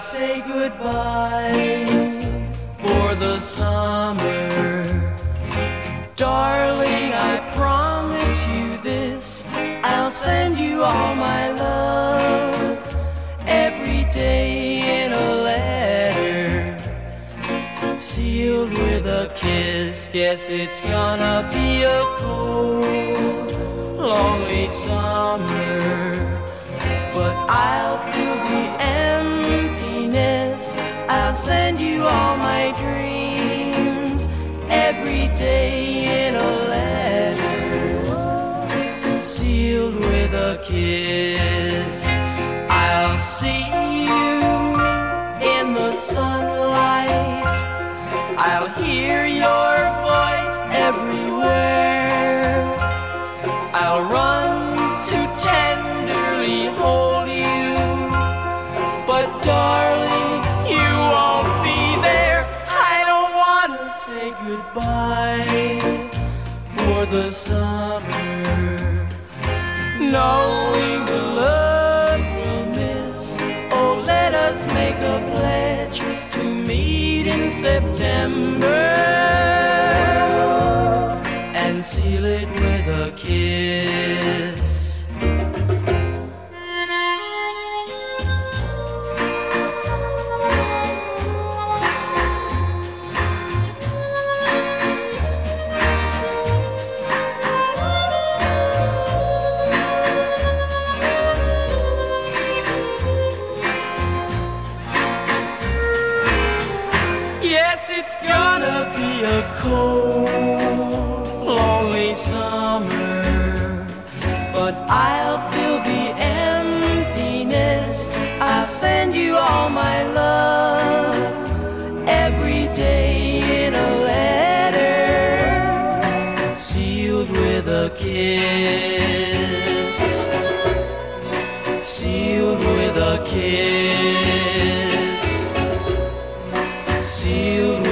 say goodbye for the summer. Darling, I promise you this. I'll send you all my love every day in a letter. Sealed with a kiss. Guess it's gonna be a cold, I'll send you all my dreams every day in a letter, sealed with a kiss. I'll see you in the sunlight. I'll hear your voice everywhere. I'll run to tenderly hold you, but darling, say goodbye for the summer, knowing the love we'll miss. Oh, let us make a pledge to meet in September and seal it with a kiss. It's gonna be a cold, lonely summer. But I'll fill the emptiness. I'll send you all my love every day in a letter, sealed with a kiss. Sealed with a kiss sealed